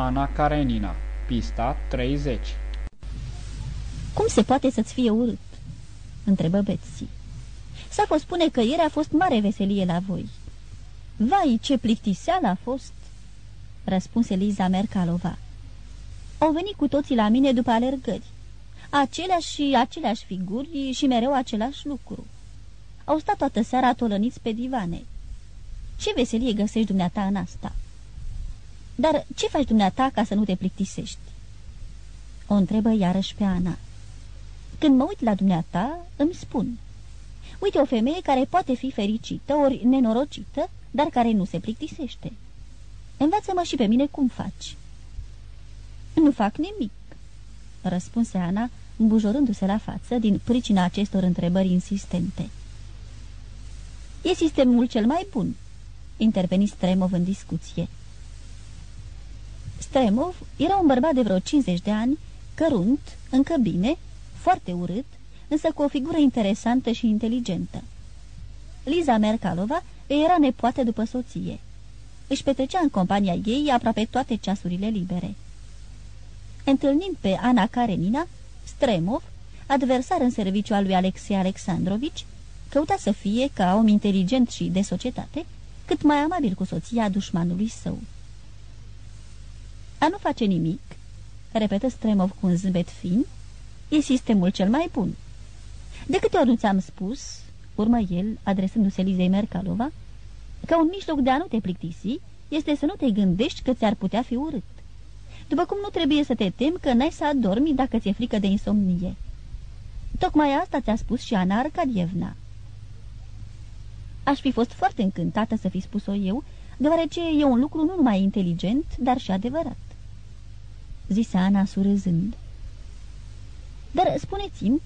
Ana Karenina Pista 30 Cum se poate să-ți fie urât?" întrebă Betsy. Safo spune că ieri a fost mare veselie la voi." Vai, ce plictiseală a fost!" răspunse Liza Mercalova. Au venit cu toții la mine după alergări. Aceleași și aceleași figuri și mereu același lucru. Au stat toată seara tolăniți pe divane. Ce veselie găsești dumneata în asta?" Dar ce faci dumneata ca să nu te plictisești?" O întrebă iarăși pe Ana. Când mă uit la dumneata, îmi spun. Uite o femeie care poate fi fericită, ori nenorocită, dar care nu se plictisește. Învață-mă și pe mine cum faci." Nu fac nimic," răspunse Ana, îmbujorându-se la față din pricina acestor întrebări insistente. E sistemul cel mai bun," interveni Stremov în discuție. Stremov era un bărbat de vreo 50 de ani, cărunt, încă bine, foarte urât, însă cu o figură interesantă și inteligentă. Liza Merkalova era nepoată după soție. Își petrecea în compania ei aproape toate ceasurile libere. Întâlnind pe Ana Karenina, Stremov, adversar în serviciu al lui Alexei Alexandrovici, căuta să fie, ca om inteligent și de societate, cât mai amabil cu soția dușmanului său. A nu face nimic, repetă Stremov cu un zâmbet fin, e sistemul cel mai bun. De câte ori nu ți-am spus, urmă el, adresându-se Lizei Mercalova, că un mijloc de a nu te plictisi este să nu te gândești că ți-ar putea fi urât. După cum nu trebuie să te temi că n-ai să adormi dacă ți-e frică de insomnie. Tocmai asta ți-a spus și Ana Arcadievna. Aș fi fost foarte încântată să fi spus-o eu, deoarece e un lucru nu numai inteligent, dar și adevărat. Zise Ana surâzând. Dar spuneți-mi,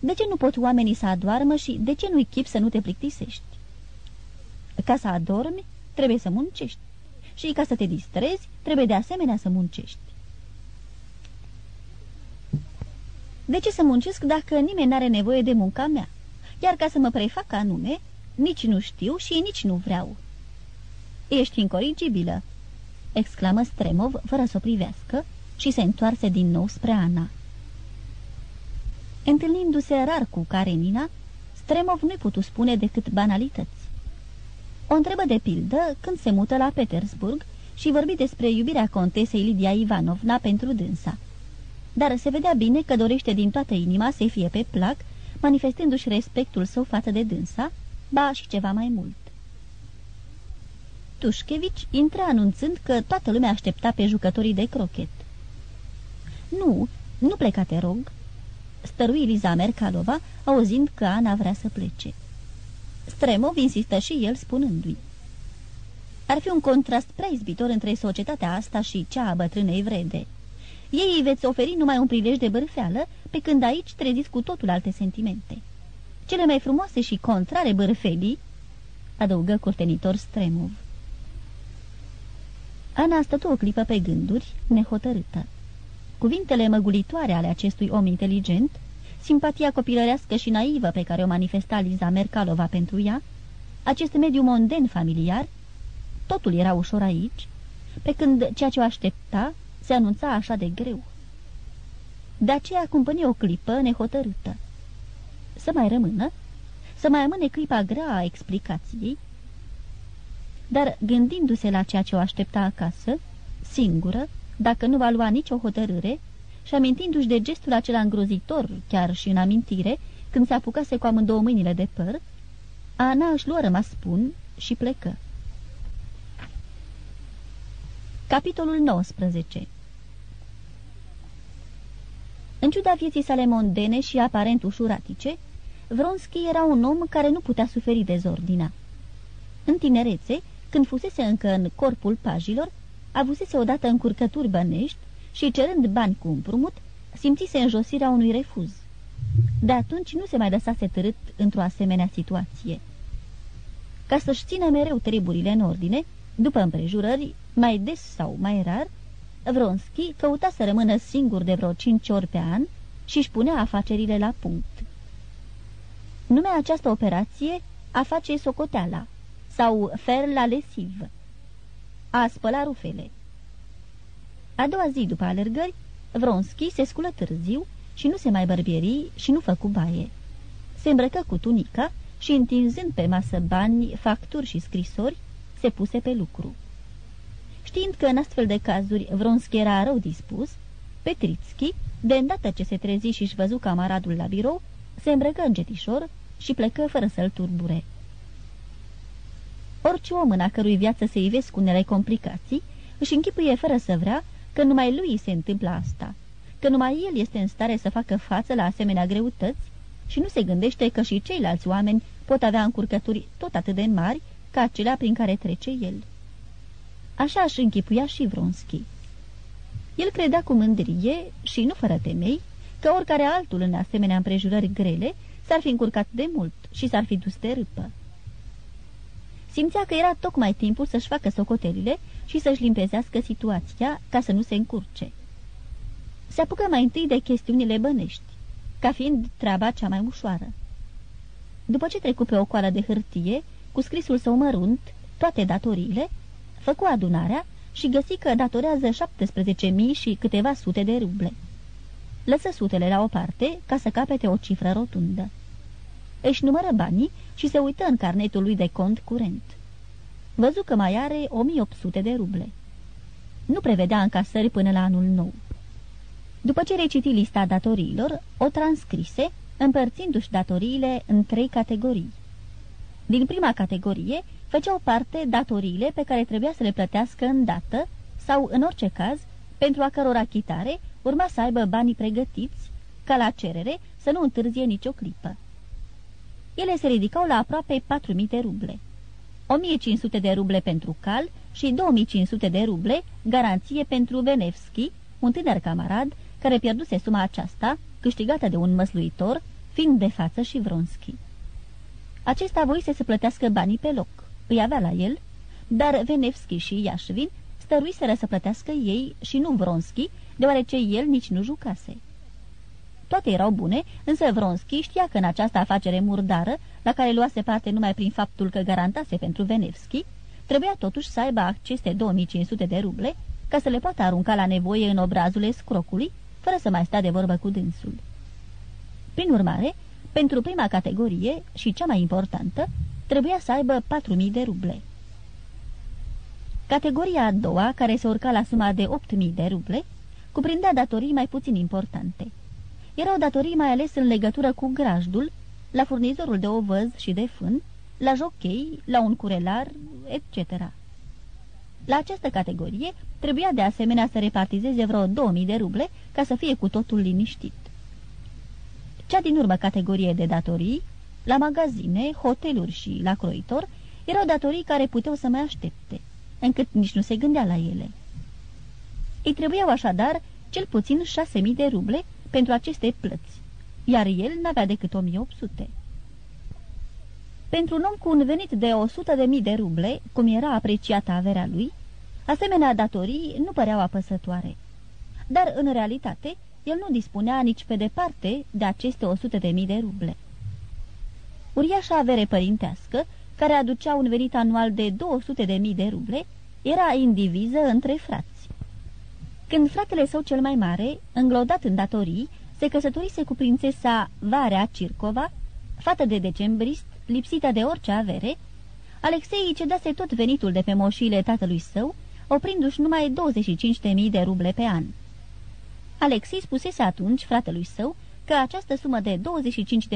de ce nu pot oamenii să adoarmă și de ce nu-i chip să nu te plictisești? Ca să adormi, trebuie să muncești. Și ca să te distrezi, trebuie de asemenea să muncești. De ce să muncesc dacă nimeni n-are nevoie de munca mea? Iar ca să mă prefac anume, nici nu știu și nici nu vreau. Ești incorrigibilă!" exclamă Stremov fără să o privească și se întoarse din nou spre Ana. Întâlnindu-se rar cu Karenina, Stremov nu-i putu spune decât banalități. O întrebă de pildă când se mută la Petersburg și vorbi despre iubirea contesei Lidia Ivanovna pentru dânsa. Dar se vedea bine că dorește din toată inima să-i fie pe plac, manifestându-și respectul său față de dânsa, ba și ceva mai mult. Tușchevici intra anunțând că toată lumea aștepta pe jucătorii de crochet. Nu, nu pleca, te rog," stărui Liza Mercalova, auzind că Ana vrea să plece. Stremov insistă și el spunându-i. Ar fi un contrast prea izbitor între societatea asta și cea a bătrânei vrede. Ei îi veți oferi numai un prilej de bârfeală, pe când aici treziți cu totul alte sentimente. Cele mai frumoase și contrare bârfelii, adăugă curtenitor Stremov. Ana stătu o clipă pe gânduri, nehotărâtă. Cuvintele măgulitoare ale acestui om inteligent simpatia copilărească și naivă pe care o manifesta Liza Mercalova pentru ea, acest mediu monden familiar, totul era ușor aici, pe când ceea ce o aștepta se anunța așa de greu. De aceea cumpăni o clipă nehotărâtă. Să mai rămână, să mai amâne clipa grea a explicației, dar gândindu-se la ceea ce o aștepta acasă, singură, dacă nu va lua nicio hotărâre, și amintindu-și de gestul acela îngrozitor, chiar și în amintire, când se apucase cu amândouă mâinile de păr, Ana își luă rămas spun și plecă. Capitolul 19 În ciuda vieții sale mondene și aparent ușuratice, Vronski era un om care nu putea suferi dezordinea. În tinerețe, când fusese încă în corpul pajilor, avusese odată încurcături bănești și, cerând bani cu împrumut, simțise înjosirea unui refuz. De atunci nu se mai lăsase târât într-o asemenea situație. Ca să-și țină mereu treburile în ordine, după împrejurări, mai des sau mai rar, Vronski căuta să rămână singur de vreo cinci ori pe an și își punea afacerile la punct. Numea această operație a face socoteala sau fer la lesiv, a spăla rufele. A doua zi după alergări, Vronski se sculă târziu și nu se mai bărbieri și nu făcu baie. Se îmbrăcă cu tunica și, întinzând pe masă bani, facturi și scrisori, se puse pe lucru. Știind că în astfel de cazuri Vronski era rău dispus, Petritski, de îndată ce se trezi și își văzu camaradul la birou, se îmbrăcă încetișor și plecă fără să-l turbure. Orice om în a cărui viață se ivesc unele complicații, își închipuie fără să vrea că numai lui se întâmplă asta, că numai el este în stare să facă față la asemenea greutăți și nu se gândește că și ceilalți oameni pot avea încurcături tot atât de mari ca acelea prin care trece el. Așa își închipuia și Vronski. El credea cu mândrie și nu fără temei că oricare altul în asemenea împrejurări grele s-ar fi încurcat de mult și s-ar fi dus de râpă. Simțea că era tocmai timpul să-și facă socotelile și să-și limpezească situația ca să nu se încurce. Se apucă mai întâi de chestiunile bănești, ca fiind treaba cea mai ușoară. După ce trecu pe o coală de hârtie, cu scrisul său mărunt, toate datoriile, făcu adunarea și găsi că datorează 17.000 și câteva sute de ruble. Lăsă sutele la o parte ca să capete o cifră rotundă. Își numără banii și se uită în carnetul lui de cont curent. Văzu că mai are 1800 de ruble. Nu prevedea încasări până la anul nou. După ce reciti lista datoriilor, o transcrise, împărțindu-și datoriile în trei categorii. Din prima categorie făceau parte datoriile pe care trebuia să le plătească îndată sau, în orice caz, pentru a căror achitare urma să aibă banii pregătiți, ca la cerere să nu întârzie nicio clipă. Ele se ridicau la aproape 4.000 de ruble. 1.500 de ruble pentru cal și 2.500 de ruble garanție pentru Venevski, un tânăr camarad care pierduse suma aceasta, câștigată de un măsluitor, fiind de față și Vronski. Acesta voise să plătească banii pe loc. Îi avea la el, dar Venevski și Iașvin stăruiseră să plătească ei și nu Vronski, deoarece el nici nu jucase. Toate erau bune, însă Vronski știa că în această afacere murdară, la care luase parte numai prin faptul că garantase pentru Venevski, trebuia totuși să aibă aceste 2500 de ruble ca să le poată arunca la nevoie în obrazul escrocului, fără să mai stea de vorbă cu dânsul. Prin urmare, pentru prima categorie și cea mai importantă, trebuia să aibă 4.000 de ruble. Categoria a doua, care se urca la suma de 8.000 de ruble, cuprindea datorii mai puțin importante. Erau datorii mai ales în legătură cu grajdul, la furnizorul de ovăz și de fân, la jochei, la un curelar, etc. La această categorie trebuia de asemenea să repartizeze vreo 2000 de ruble ca să fie cu totul liniștit. Cea din urmă categorie de datorii, la magazine, hoteluri și la croitor, erau datorii care puteau să mai aștepte, încât nici nu se gândea la ele. Îi trebuiau așadar cel puțin 6.000 de ruble pentru aceste plăți, iar el n-avea decât 1.800. Pentru un om cu un venit de 100.000 de ruble, cum era apreciată averea lui, asemenea datorii nu păreau apăsătoare. Dar, în realitate, el nu dispunea nici pe departe de aceste 100.000 de ruble. Uriașa avere părintească, care aducea un venit anual de 200.000 de ruble, era indiviză între frați. Când fratele său cel mai mare, înglodat în datorii, se căsătorise cu prințesa Varea Circova, fată de decembrist, lipsită de orice avere, Alexei îi cedase tot venitul de pe moșiile tatălui său, oprindu-și numai 25.000 de ruble pe an. Alexei spusese atunci fratelui său că această sumă de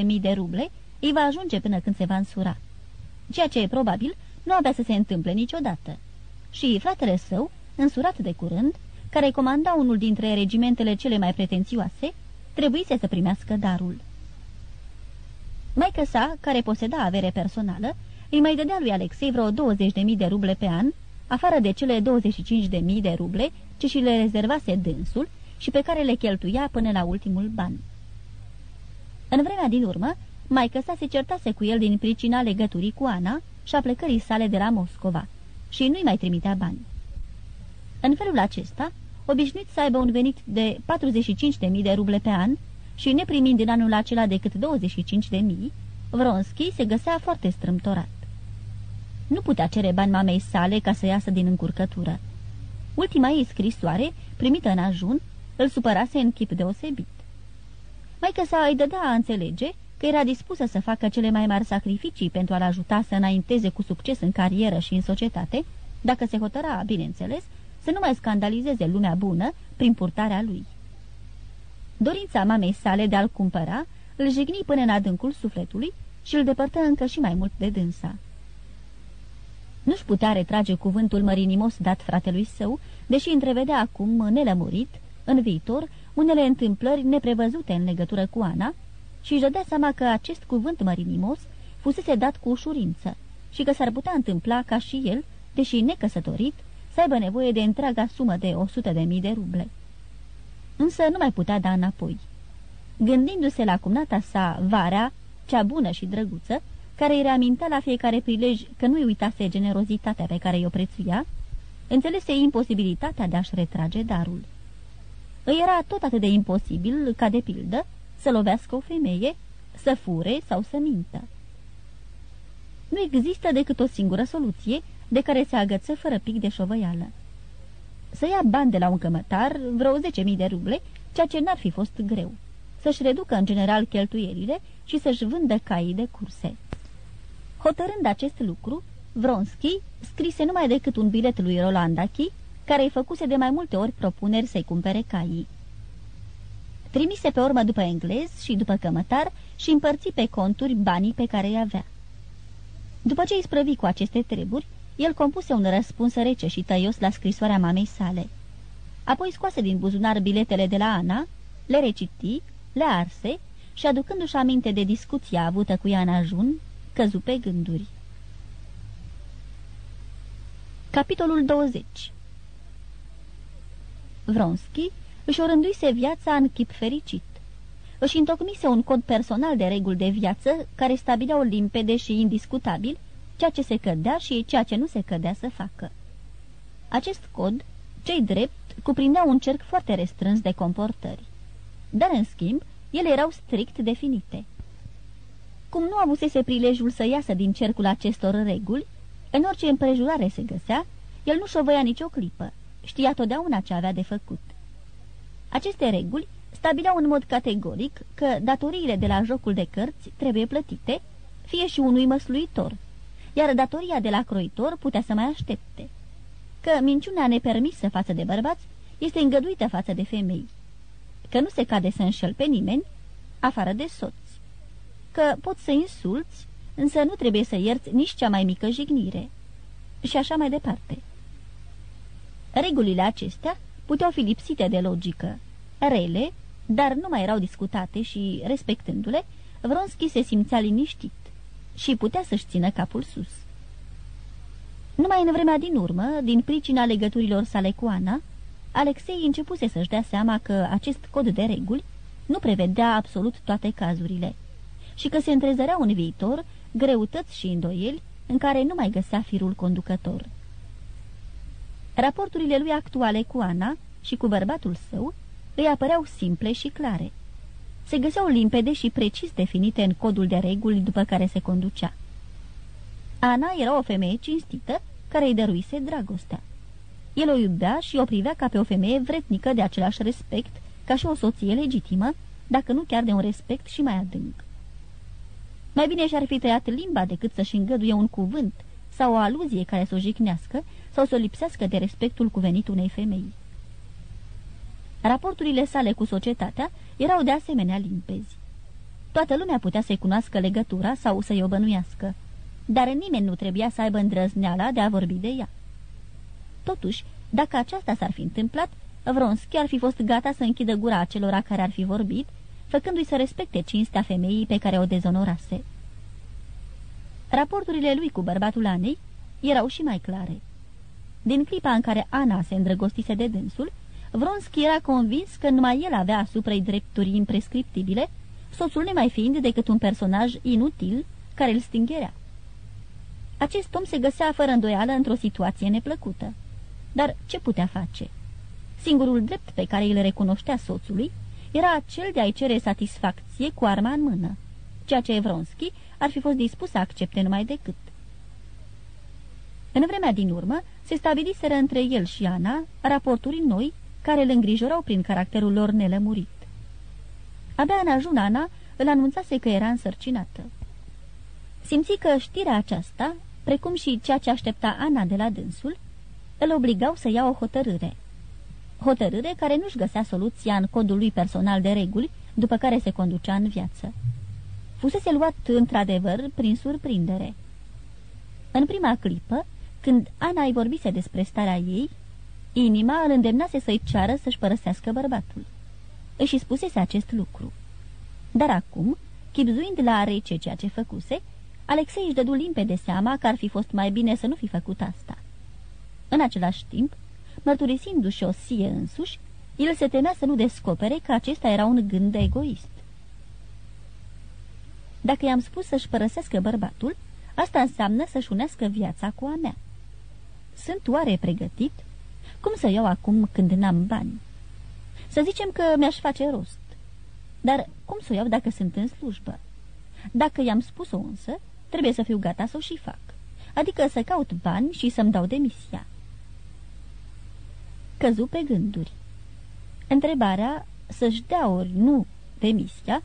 25.000 de ruble îi va ajunge până când se va însura, ceea ce probabil nu avea să se întâmple niciodată. Și fratele său, însurat de curând, care comanda unul dintre regimentele cele mai pretențioase, trebuise să primească darul. Maica sa, care poseda avere personală, îi mai dădea lui Alexei vreo 20.000 de ruble pe an, afară de cele 25.000 de ruble ce și le rezervase dânsul și pe care le cheltuia până la ultimul ban. În vremea din urmă, maică sa se certase cu el din pricina legăturii cu Ana și a plecării sale de la Moscova și nu-i mai trimitea bani. În felul acesta, obișnuit să aibă un venit de 45.000 de ruble pe an și neprimind în anul acela decât 25.000, Vronski se găsea foarte strâmtorat. Nu putea cere bani mamei sale ca să iasă din încurcătură. Ultima ei scrisoare, primită în ajun, îl supărase în chip deosebit. Maică sa îi dădea a înțelege că era dispusă să facă cele mai mari sacrificii pentru a-l ajuta să înainteze cu succes în carieră și în societate, dacă se hotăra, bineînțeles, să nu mai scandalizeze lumea bună prin purtarea lui. Dorința mamei sale de a-l cumpăra îl jigni până în adâncul sufletului și îl depărtă încă și mai mult de dânsa. Nu-și putea retrage cuvântul mărinimos dat fratelui său, deși întrevedea acum, nelămurit, în viitor, unele întâmplări neprevăzute în legătură cu Ana și își dădea seama că acest cuvânt mărinimos fusese dat cu ușurință și că s-ar putea întâmpla ca și el, deși necăsătorit, să aibă nevoie de întreaga sumă de o sută de mii de ruble. Însă nu mai putea da înapoi. Gândindu-se la cumnata sa, Varea, cea bună și drăguță, care îi reamintea la fiecare prilej că nu-i uitase generozitatea pe care i-o prețuia, înțelese imposibilitatea de a-și retrage darul. Îi era tot atât de imposibil, ca de pildă, să lovească o femeie, să fure sau să mintă. Nu există decât o singură soluție de care se agăță fără pic de șovăială. Să ia bani de la un cămătar, vreo 10.000 de ruble, ceea ce n-ar fi fost greu. Să-și reducă în general cheltuielile și să-și vândă caii de curse. Hotărând acest lucru, Vronski scrise numai decât un bilet lui Rolandachi, care îi făcuse de mai multe ori propuneri să-i cumpere caii. Trimise pe urmă după englez și după cămătar și împărți pe conturi banii pe care îi avea. După ce îi sprăvi cu aceste treburi, el compuse un răspuns rece și tăios la scrisoarea mamei sale. Apoi scoase din buzunar biletele de la Ana, le reciti, le arse și, aducându-și aminte de discuția avută cu ea în ajun, căzu pe gânduri. Capitolul 20 Vronski își orânduise viața în chip fericit. Își întocmise un cod personal de reguli de viață care stabileau limpede și indiscutabil ceea ce se cădea și ceea ce nu se cădea să facă. Acest cod, cei drept, cuprindea un cerc foarte restrâns de comportări. Dar, în schimb, ele erau strict definite. Cum nu avusese prilejul să iasă din cercul acestor reguli, în orice împrejurare se găsea, el nu șovăia nicio clipă, știa totdeauna ce avea de făcut. Aceste reguli stabileau în mod categoric că datoriile de la jocul de cărți trebuie plătite, fie și unui măsluitor, iar datoria de la croitor putea să mai aștepte. Că minciunea nepermisă față de bărbați este îngăduită față de femei. Că nu se cade să înșel pe nimeni, afară de soți. Că poți să insulți, însă nu trebuie să ierți nici cea mai mică jignire. Și așa mai departe. Regulile acestea puteau fi lipsite de logică, rele, dar nu mai erau discutate și, respectându-le, Vronski se simțea liniștit și putea să-și țină capul sus. Numai în vremea din urmă, din pricina legăturilor sale cu Ana, Alexei începuse să-și dea seama că acest cod de reguli nu prevedea absolut toate cazurile și că se întrezăreau în viitor greutăți și îndoieli în care nu mai găsea firul conducător. Raporturile lui actuale cu Ana și cu bărbatul său îi apăreau simple și clare. Se găseau limpede și precis definite în codul de reguli după care se conducea. Ana era o femeie cinstită care îi dăruise dragostea. El o iubea și o privea ca pe o femeie vretnică de același respect ca și o soție legitimă, dacă nu chiar de un respect și mai adânc. Mai bine și-ar fi tăiat limba decât să-și îngăduie un cuvânt sau o aluzie care să o jicnească sau să o lipsească de respectul cuvenit unei femei. Raporturile sale cu societatea erau de asemenea limpezi. Toată lumea putea să-i cunoască legătura sau să-i o bănuiască, dar nimeni nu trebuia să aibă îndrăzneala de a vorbi de ea. Totuși, dacă aceasta s-ar fi întâmplat, Vronski ar fi fost gata să închidă gura acelora care ar fi vorbit, făcându-i să respecte cinstea femeii pe care o dezonorase. Raporturile lui cu bărbatul Anei erau și mai clare. Din clipa în care Ana se îndrăgostise de dânsul, Vronski era convins că numai el avea asupra drepturi imprescriptibile, soțul nemai fiind decât un personaj inutil care îl stingherea. Acest om se găsea fără îndoială într-o situație neplăcută. Dar ce putea face? Singurul drept pe care îl recunoștea soțului era acel de a-i cere satisfacție cu arma în mână, ceea ce Vronski ar fi fost dispus să accepte numai decât. În vremea din urmă, se stabiliseră între el și Ana raporturi noi care îl îngrijorau prin caracterul lor nelămurit. Abia în ajun Ana îl anunțase că era însărcinată. Simți că știrea aceasta, precum și ceea ce aștepta Ana de la dânsul, îl obligau să ia o hotărâre. Hotărâre care nu-și găsea soluția în codul lui personal de reguli, după care se conducea în viață. Fusese luat într-adevăr prin surprindere. În prima clipă, când Ana îi vorbise despre starea ei, inima îl îndemnase să-i ceară să-și părăsească bărbatul. Își spusese acest lucru. Dar acum, chipzuind la rece ceea ce făcuse, Alexei își dădu limpede seama că ar fi fost mai bine să nu fi făcut asta. În același timp, mărturisindu-și o sie însuși, el se temea să nu descopere că acesta era un gând egoist. Dacă i-am spus să-și părăsească bărbatul, asta înseamnă să-și unească viața cu a mea. Sunt oare pregătit? Cum să iau acum când n-am bani? Să zicem că mi-aș face rost. Dar cum să o iau dacă sunt în slujbă? Dacă i-am spus-o însă, trebuie să fiu gata să o și fac. Adică să caut bani și să-mi dau demisia. Căzu pe gânduri. Întrebarea să-și dea ori nu demisia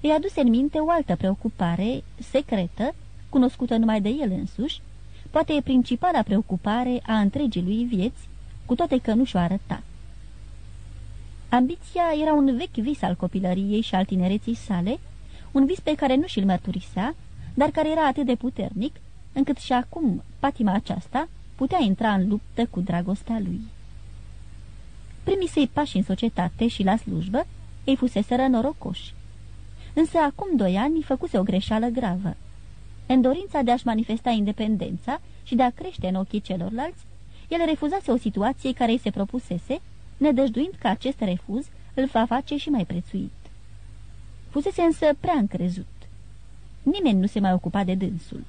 îi aduse în minte o altă preocupare secretă, cunoscută numai de el însuși, poate e principala preocupare a întregii lui vieți, cu toate că nu și-o arăta. Ambiția era un vechi vis al copilăriei și al tinereții sale, un vis pe care nu și-l mărturisea, dar care era atât de puternic, încât și acum patima aceasta putea intra în luptă cu dragostea lui. Primii săi pași în societate și la slujbă îi fuseseră norocoși. Însă acum doi ani făcuse o greșeală gravă. În dorința de a-și manifesta independența și de a crește în ochii celorlalți, el refuzase o situație care îi se propusese, nedăjduind că acest refuz îl va face și mai prețuit. Fusese însă prea încrezut. Nimeni nu se mai ocupa de dânsul.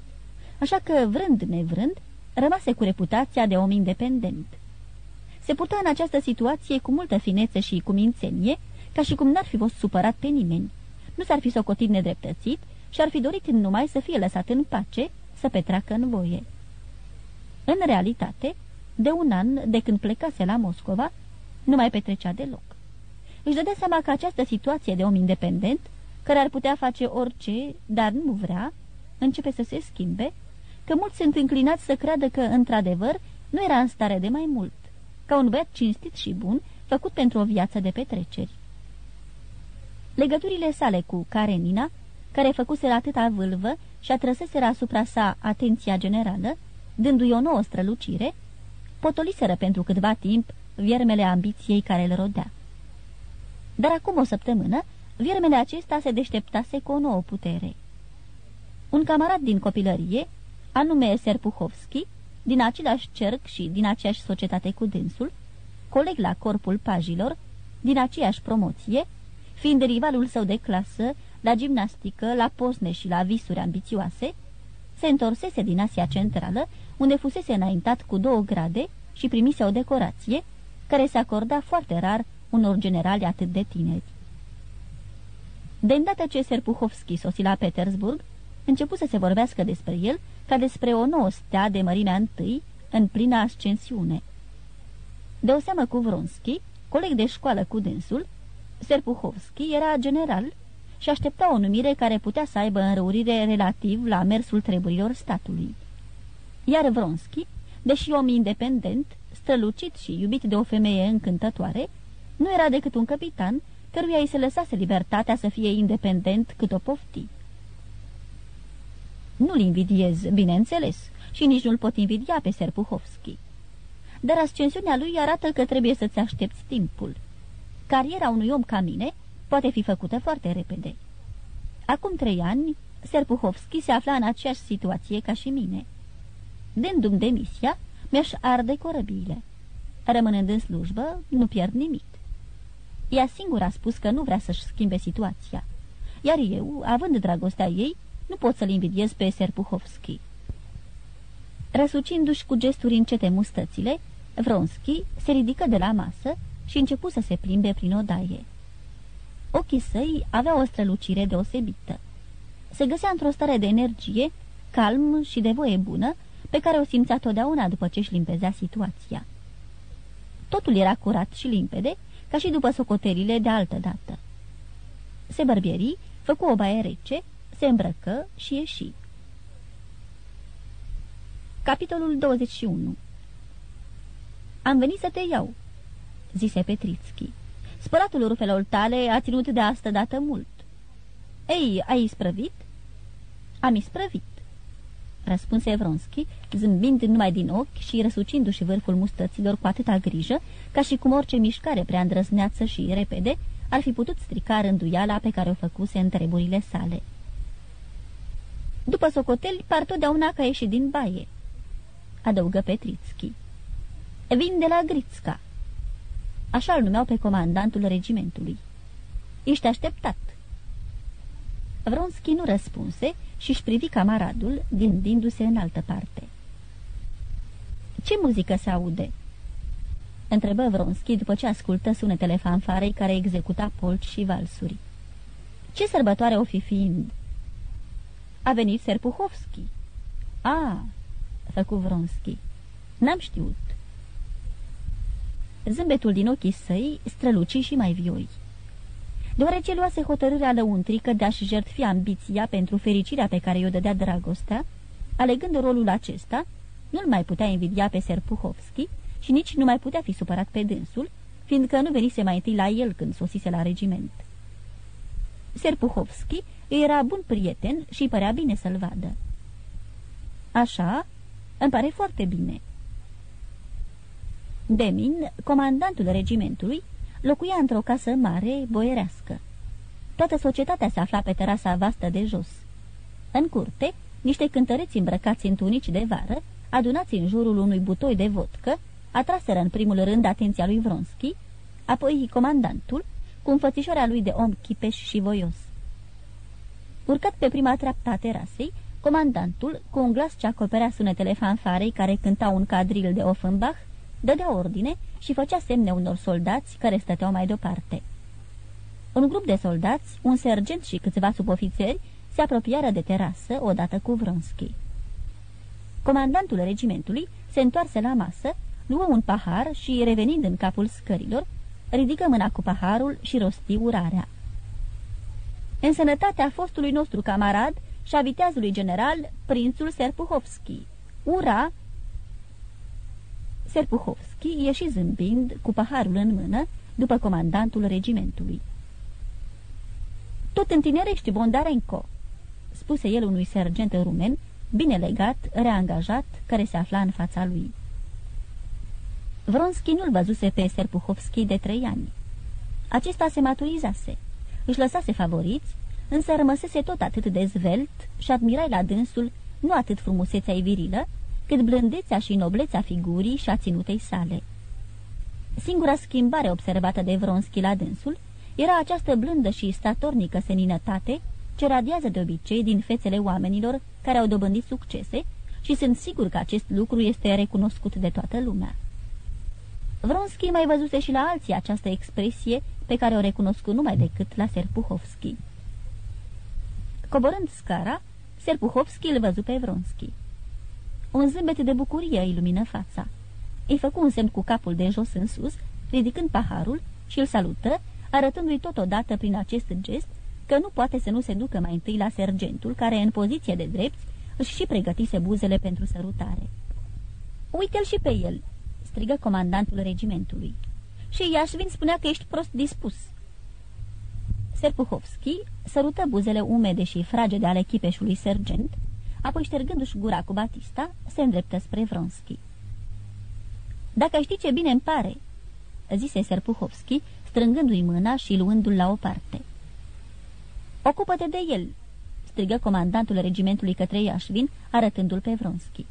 Așa că, vrând nevrând, rămase cu reputația de om independent. Se purta în această situație cu multă finețe și cu mințenie, ca și cum n-ar fi fost supărat pe nimeni. Nu s-ar fi socotit nedreptățit și ar fi dorit numai să fie lăsat în pace, să petreacă în voie. În realitate, de un an de când plecase la Moscova, nu mai petrecea deloc. Își dădea seama că această situație de om independent, care ar putea face orice, dar nu vrea, începe să se schimbe, că mulți sunt înclinați să creadă că, într-adevăr, nu era în stare de mai mult, ca un băiat cinstit și bun, făcut pentru o viață de petreceri. Legăturile sale cu Karenina, care făcuse atâta vâlvă și atrăseseră asupra sa atenția generală, dându-i o nouă strălucire, potoliseră pentru câtva timp viermele ambiției care îl rodea. Dar acum o săptămână, viermele acesta se deșteptase cu o nouă putere. Un camarad din copilărie, anume Serpuhovski, din același cerc și din aceeași societate cu dânsul, coleg la corpul pajilor, din aceeași promoție, fiind rivalul său de clasă, la gimnastică, la posne și la visuri ambițioase, se întorsese din Asia Centrală, unde fusese înaintat cu două grade și primise o decorație, care se acorda foarte rar unor generali atât de tineri. De îndată ce Serpuhovski sosi la Petersburg, începu să se vorbească despre el ca despre o nouă stea de mărimea întâi, în plină ascensiune. De o seamă cu Vronski, coleg de școală cu dânsul, Serpuhovski era general și aștepta o numire care putea să aibă înrăurire relativ la mersul treburilor statului. Iar Vronski, deși om independent, strălucit și iubit de o femeie încântătoare, nu era decât un capitan căruia îi se lăsase libertatea să fie independent cât o pofti. Nu-l invidiez, bineînțeles, și nici nu-l pot invidia pe Serpuhovski. Dar ascensiunea lui arată că trebuie să-ți aștepți timpul. Cariera unui om ca mine poate fi făcută foarte repede. Acum trei ani, Serpuhovski se afla în aceeași situație ca și mine. Dându-mi demisia, mi-aș arde corăbiile. Rămânând în slujbă, nu pierd nimic. Ea singura a spus că nu vrea să-și schimbe situația, iar eu, având dragostea ei, nu pot să-l invidiez pe Serpuhovski. Răsucindu-și cu gesturi încete mustățile, Vronski se ridică de la masă și începu să se plimbe prin odaie. Ochii săi aveau o strălucire deosebită. Se găsea într-o stare de energie, calm și de voie bună, pe care o simțea totdeauna după ce își limpezea situația. Totul era curat și limpede, ca și după socotelile de altă dată. Se bărbieri, făcu o baie rece, se îmbrăcă și ieși. Capitolul 21 Am venit să te iau," zise Petritski. Spălatul rufelor tale a ținut de asta dată mult." Ei, ai isprăvit?" Am isprăvit," răspunse Vronski, zâmbind numai din ochi și răsucindu-și vârful mustăților cu atâta grijă, ca și cum orice mișcare prea îndrăzneață și repede ar fi putut strica rânduiala pe care o făcuse în treburile sale. După socoteli, par totdeauna că ieși din baie," adăugă Petritski. Vin de la Gritska." Așa îl numeau pe comandantul regimentului. Ești așteptat." Vronski nu răspunse și-și privi camaradul, gândindu-se în altă parte. Ce muzică se aude?" întrebă Vronski după ce ascultă sunetele fanfarei care executa polci și valsuri. Ce sărbătoare o fi fiind?" A venit Serpuhovski." A, făcu Vronski. N-am știut." Zâmbetul din ochii săi străluci și mai vioi deoarece luase hotărârea lăuntrică de a-și jertfi ambiția pentru fericirea pe care i-o dădea dragostea, alegând rolul acesta, nu-l mai putea invidia pe Serpuhovski și nici nu mai putea fi supărat pe dânsul, fiindcă nu venise mai întâi la el când sosise la regiment. Serpuhovski îi era bun prieten și îi părea bine să-l vadă. Așa, îmi pare foarte bine. Demin, comandantul regimentului, locuia într-o casă mare, boierească. Toată societatea se afla pe terasa vastă de jos. În curte, niște cântăreți îmbrăcați în tunici de vară, adunați în jurul unui butoi de vodcă, atraseră în primul rând atenția lui Vronski, apoi comandantul, cu înfățișarea lui de om chipeș și voios. Urcat pe prima treaptă a terasei, comandantul, cu un glas ce acoperea sunetele fanfarei care cântau un cadril de Offenbach, dădea ordine și făcea semne unor soldați care stăteau mai departe. Un grup de soldați, un sergent și câțiva subofițeri se apropiară de terasă odată cu Vronski. Comandantul regimentului se întoarse la masă, luă un pahar și, revenind în capul scărilor, ridică mâna cu paharul și rosti urarea. În sănătatea fostului nostru camarad și a viteazului general, prințul Serpuhovski. Ura Serpuhovski ieși zâmbind, cu paharul în mână, după comandantul regimentului. Tot întinerești, Bondarenko!" spuse el unui sergent rumen, bine legat, reangajat, care se afla în fața lui. Vronski nu-l văzuse pe Serpuhovski de trei ani. Acesta se maturizase, își lăsase favoriți, însă rămăsese tot atât de zvelt și admirai la dânsul nu atât frumusețea ei virilă, cât blândețea și noblețea figurii și a ținutei sale. Singura schimbare observată de Vronski la dânsul era această blândă și statornică seninătate ce radiază de obicei din fețele oamenilor care au dobândit succese și sunt sigur că acest lucru este recunoscut de toată lumea. Vronski mai văzuse și la alții această expresie pe care o recunosc numai decât la Serpuhovski. Coborând scara, Serpuhovski îl văzu pe Vronski. Un zâmbet de bucurie îi lumină fața. Îi făcu un semn cu capul de jos în sus, ridicând paharul și îl salută, arătându-i totodată prin acest gest că nu poate să nu se ducă mai întâi la sergentul, care, în poziție de drept, își și pregătise buzele pentru sărutare. Uite-l și pe el!" strigă comandantul regimentului. Și Iașvin spunea că ești prost dispus." Serpuhovski sărută buzele umede și fragede ale chipeșului sergent, apoi ștergându-și gura cu Batista, se îndreptă spre Vronski. Dacă știi ce bine îmi pare," zise Serpuhovski, strângându-i mâna și luându-l la o parte. Ocupă-te de el!" strigă comandantul regimentului către Iașvin, arătându-l pe Vronski.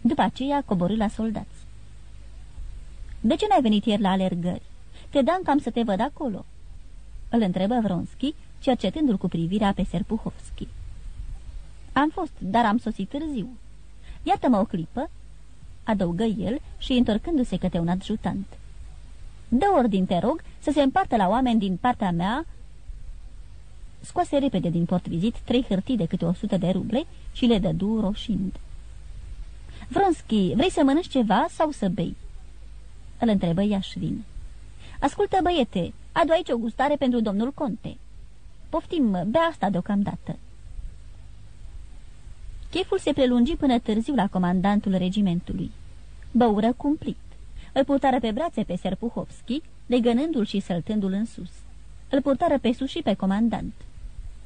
După aceea coborâ la soldați. De ce n-ai venit ieri la alergări? Te dam cam să te văd acolo." Îl întrebă Vronski, cercetându-l cu privirea pe Serpuhovski. Am fost, dar am sosit târziu. Iată-mă o clipă, adăugă el și întorcându-se către un adjutant. Dă ordin, te rog, să se împartă la oameni din partea mea. Scoase repede din portvizit trei hârtii de câte o sută de ruble și le dădu roșind. Vronski, vrei să mănânci ceva sau să bei?" îl întrebă Iașvin. Ascultă, băiete, adu aici o gustare pentru domnul conte. Poftim, bea asta deocamdată. Cheful se prelungi până târziu la comandantul regimentului. Băură cumplit. Îl purtară pe brațe pe Serpuhovski, legănându-l și săltându-l în sus. Îl purtară pe sus și pe comandant.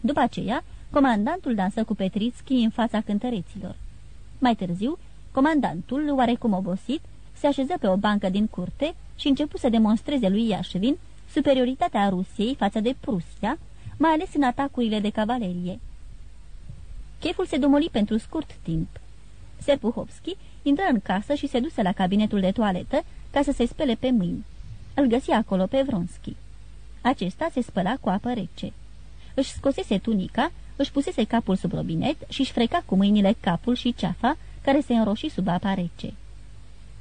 După aceea, comandantul dansă cu Petritski în fața cântăreților. Mai târziu, comandantul, oarecum obosit, se așeză pe o bancă din curte și începu să demonstreze lui Iașvin superioritatea Rusiei față de Prusia, mai ales în atacurile de cavalerie. Cheful se domoli pentru scurt timp. Serpuhovski intră în casă și se duse la cabinetul de toaletă ca să se spele pe mâini. Îl găsi acolo pe Vronski. Acesta se spăla cu apă rece. Își scosese tunica, își pusese capul sub robinet și își freca cu mâinile capul și ceafa care se înroși sub apa rece.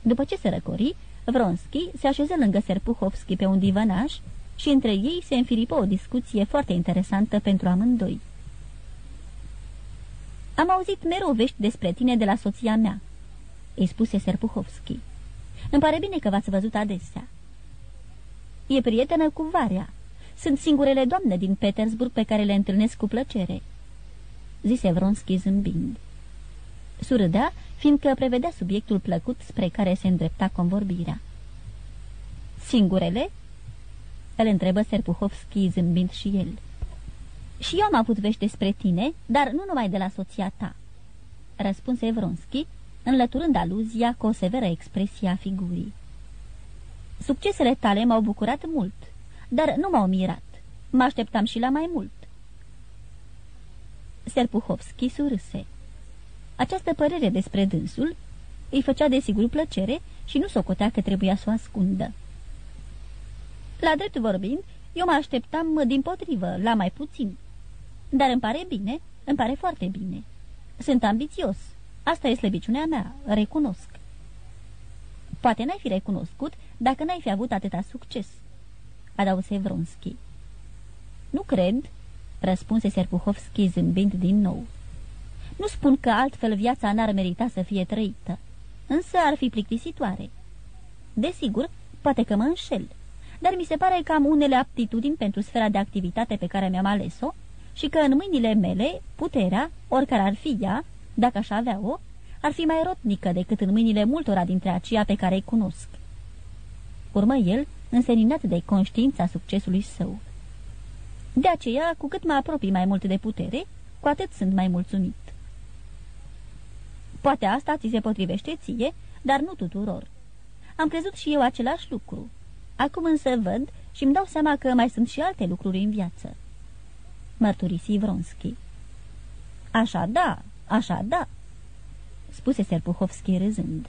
După ce se răcori, Vronski se așeză lângă Serpuhovski pe un divanaș și între ei se înfilipă o discuție foarte interesantă pentru amândoi. Am auzit mereu vești despre tine de la soția mea," îi spuse Serpuhovski. Îmi pare bine că v-ați văzut adesea." E prietenă cu Varia. Sunt singurele doamne din Petersburg pe care le întâlnesc cu plăcere," zise Vronski zâmbind. Surâdea, fiindcă prevedea subiectul plăcut spre care se îndrepta convorbirea. Singurele?" îl întrebă Serpuhovski zâmbind și el. Și eu am avut vești despre tine, dar nu numai de la soția ta," răspunse Vronski, înlăturând aluzia cu o severă expresie a figurii. Succesele tale m-au bucurat mult, dar nu m-au mirat. Mă așteptam și la mai mult." Serpuhovski surâse. Această părere despre dânsul îi făcea de sigur plăcere și nu socotea că trebuia să o ascundă. La drept vorbind, eu mă așteptam din potrivă, la mai puțin. Dar îmi pare bine, îmi pare foarte bine. Sunt ambițios. Asta e slăbiciunea mea, recunosc. Poate n-ai fi recunoscut dacă n-ai fi avut atâta succes, adause Vronski. Nu cred, răspunse Serpuhovski zâmbind din nou. Nu spun că altfel viața n-ar merita să fie trăită, însă ar fi plictisitoare. Desigur, poate că mă înșel, dar mi se pare că am unele aptitudini pentru sfera de activitate pe care mi-am ales-o și că în mâinile mele puterea, oricare ar fi ea, dacă aș avea-o, ar fi mai rotnică decât în mâinile multora dintre aceia pe care îi cunosc. Urmă el, înseninat de conștiința succesului său. De aceea, cu cât mă apropii mai mult de putere, cu atât sunt mai mulțumit. Poate asta ți se potrivește ție, dar nu tuturor. Am crezut și eu același lucru. Acum însă văd și îmi dau seama că mai sunt și alte lucruri în viață. Mărturisi Vronski. Așa da, așa da, spuse Serpuhovski râzând.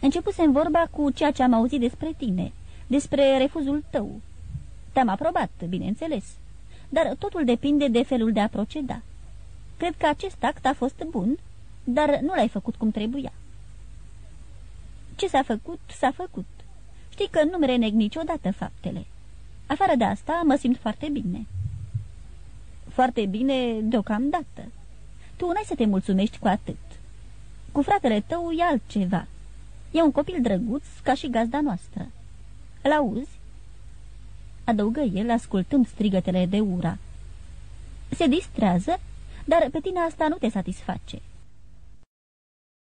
Începusem vorba cu ceea ce am auzit despre tine, despre refuzul tău. Te-am aprobat, bineînțeles, dar totul depinde de felul de a proceda. Cred că acest act a fost bun dar nu l-ai făcut cum trebuia. Ce s-a făcut, s-a făcut. Știi că nu-mi reneg niciodată faptele. Afară de asta, mă simt foarte bine. Foarte bine deocamdată. Tu n-ai să te mulțumești cu atât. Cu fratele tău e altceva. E un copil drăguț ca și gazda noastră. Îl auzi? Adăugă el, ascultând strigătele de ura. Se distrează, dar pe tine asta nu te satisface.